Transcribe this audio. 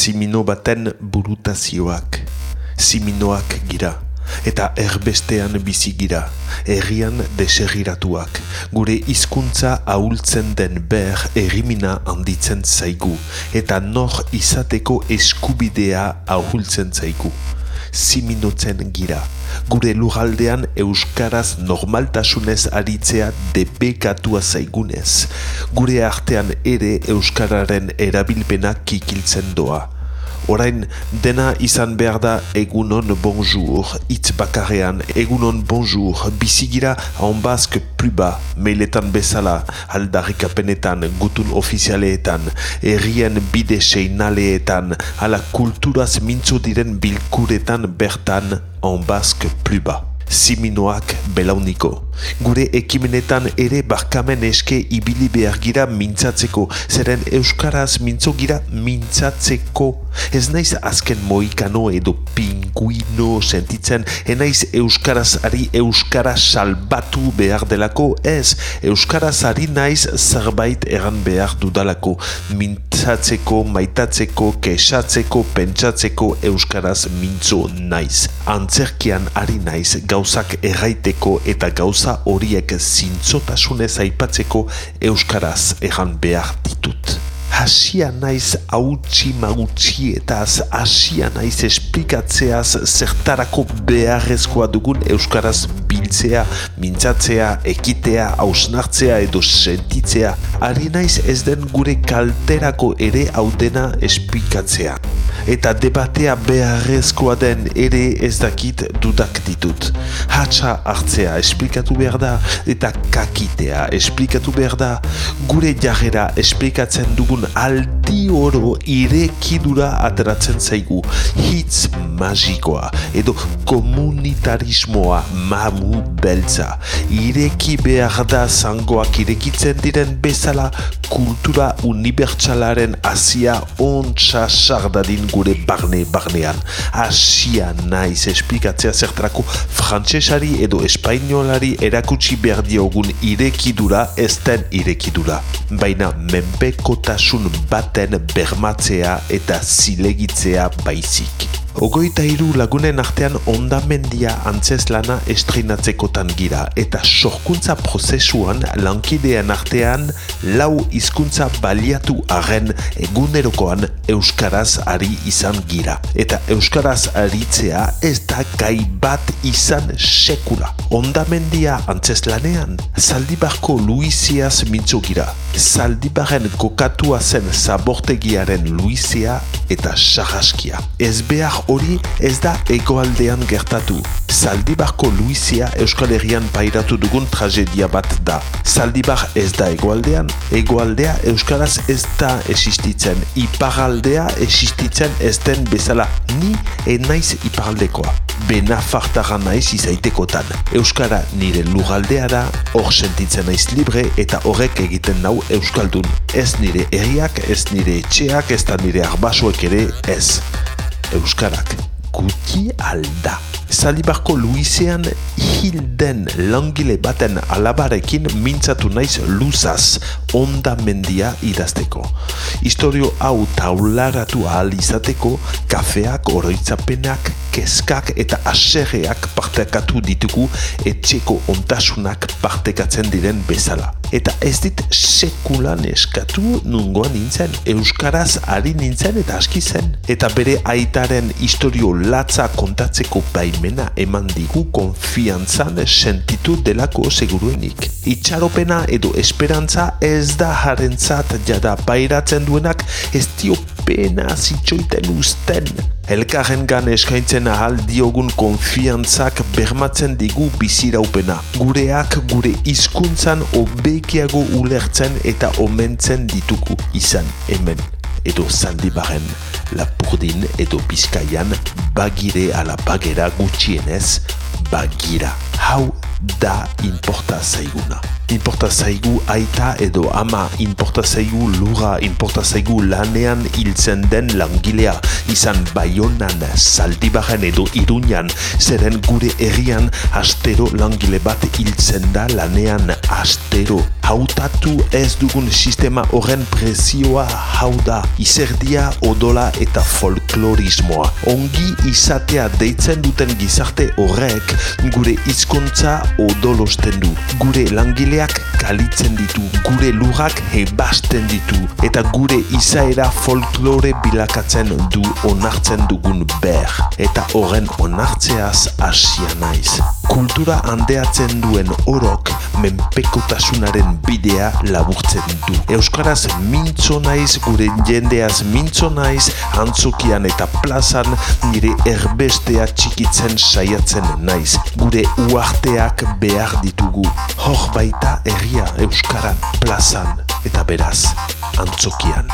zimino baten burutazioak. Ziminoak gira, eta erbestean bizi gira, errian desegiratuak. Gure hizkuntza ahultzen den ber errimina handitzen zaigu, eta nor izateko eskubidea ahultzen zaigu. Ziminotzen gira, gure lugaldean euskaraz normaltasunez aritzea debekatua zaigunez. Gure artean ere euskararen erabilpena kikiltzen doa. Orain dena izan behar da egunon bonjour, itz bakarrean egunon bonjour, bizigira haunbazk pluba, meiletan bezala, aldarrikapenetan, gutun ofizialeetan, errien bide seinaleetan, ala kulturaz mintzo diren bilkuretan bertan haunbazk pluba siminoak belauniko. Gure ekimenetan ere barkamen eske ibili behar gira mintzatzeko, zeren euskaraz mintzo gira mintzatzeko. Ez naiz azken moikano edo pinguino sentitzen, enaiz euskaraz ari euskara salbatu behar delako, ez, euskaraz ari naiz zerbait eran behar dudalako, mintzatzeko, maitatzeko, kesatzeko, pentsatzeko euskaraz mintzo naiz. Antzerkian ari naiz gauzak erraiteko eta gauza horiek zintzotasunez aipatzeko euskaraz egan behar ditut. Hasia naiz hautsi magutsi eta hasia naiz esplikatzeaz zertarako beharrezkoa dugun euskaraz biltzea, mintzatzea, ekitea, hausnartzea edo sentitzea. Ari naiz ez den gure kalterako ere haudena esplikatzea eta debatea beharrezkoa den ere ez dakit dudak ditut. Hatsa hartzea esplikatu behar da eta kakitea esplikatu behar da gure jarrera esplikatzen dugun aldi oro irekidura ateratzen zaigu hitz magikoa edo komunitarismoa mamu beltza ireki behar da zangoak irekitzen diren bezala kultura unibertsalaren asia ontsa sardadin gure barne barnean. Asia naiz esplikatzea zertarako frantsesari edo espainolari erakutsi behar diogun irekidura ez den irekidura. Baina menpekotasun baten bermatzea eta zilegitzea baizik. Ogoita hiru lagunen artean ondamendia antzez lana estrenatzekotan gira eta sorkuntza prozesuan lankidean artean lau hizkuntza baliatu arren egunerokoan Euskaraz ari izan gira. Eta Euskaraz aritzea ez da gai bat izan sekula. Ondamendia antzez lanean, Zaldibarko Luiziaz mintzo gira. Zaldibaren kokatua zen zabortegiaren Luizia eta Sarraskia. Ez behar hori ez da egoaldean gertatu. Zaldibarko Luizia Euskal Herrian pairatu dugun tragedia bat da. Zaldibar ez da egoaldean, egoaldea Euskaraz ez da existitzen. Iparaldea existitzen ez den bezala ni enaiz iparaldekoa. Bena fartara naiz izaitekotan. Euskara nire lugaldea da, hor sentitzen naiz libre eta horrek egiten nau Euskaldun. Ez nire herriak, ez nire etxeak, ez da nire arbasoek ere ez. Euskarak guti alda. Zalibarko Luizean hilden langile baten alabarekin mintzatu naiz luzaz onda mendia idazteko. Historio hau taularatu ahal izateko kafeak, oroitzapenak, keskak eta aserreak partekatu ditugu etxeko ontasunak partekatzen diren bezala. Eta ez dit sekulan eskatu nungoan nintzen, Euskaraz ari nintzen eta aski zen. Eta bere aitaren historio latza kontatzeko baimena eman digu konfiantzan sentitu delako seguruenik. Itxaropena edo esperantza ez da jarentzat jada pairatzen duenak ez dio pena zitsoiten usten. Elkarren gan eskaintzen ahal diogun konfiantzak bermatzen digu biziraupena. Gureak gure hizkuntzan obekiago ulertzen eta omentzen ditugu izan hemen. Edo zaldibaren lapurdin edo bizkaian bagire ala bagera gutxienez bagira. Hau da importa zaiguna. Inporta zaigu aita edo ama, inporta zaigu lura, inporta zaigu lanean hiltzen den langilea, izan baionan, zaldibaren edo iruñan, zeren gure errian astero langile bat hiltzen da lanean astero. Hautatu ez dugun sistema horren prezioa hau da, izerdia, odola eta folklorismoa. Ongi izatea deitzen duten gizarte horrek gure hizkuntza odolosten du. Gure langileak kalitzen ditu, gure lurrak hebasten ditu, eta gure izaera folklore bilakatzen du onartzen dugun ber. Eta horren onartzeaz asia naiz. Kultura handeatzen duen orok menpekotasunaren bidea laburtzen du. Euskaraz mintzo naiz gure jendeaz mintzo naiz antzokian eta plazan nire erbestea txikitzen saiatzen naiz. Gure uarteak behar ditugu. Hor baita herria Euskaran plazan eta beraz antzokian.